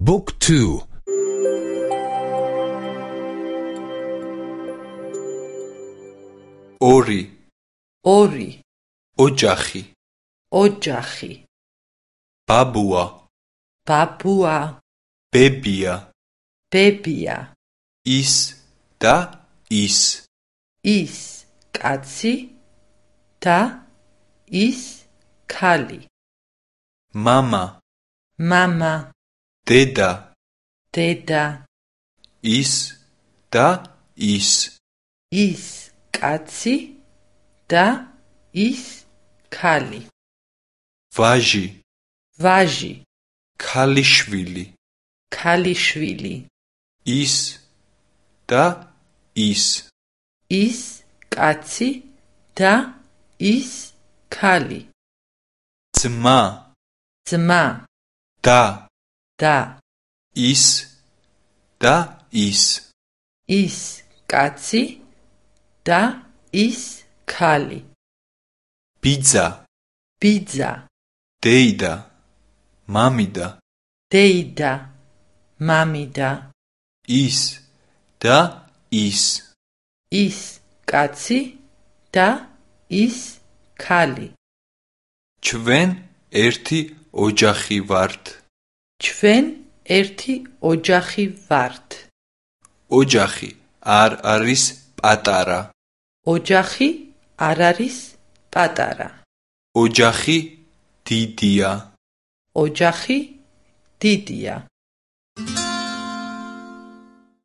Book 2 ორი. ორი. ოჯახი. ოჯახი. ბაბუა. ბაბუა. ბებია. ბებია. ის და ის. ის კაცი და ის ქალი. მამა. მამა დედა დედა ის და ის. ის კაცი და ის ქალი. ვაჟი ვაჟი ქალიშვილი. ქალიშვილი. ის და ის. ის კაცი და ის ქალი. ძმა ძმა და და ის და ის. ის კაცი და ის ქალი. ბიძა. ბიძა. დეიდა. მამიდა. დეიდა. მამიდა. ის და ის. ის კაცი და ის ქალი. ჩვენ ერთი ოჯახი ვართ ჩვენ ერთი ოჯახი ვართ. ოჯახი არ არის პატარა. ოჯახი არ არის პატარა. ოჯახი დიდია. ოჯახი დიდია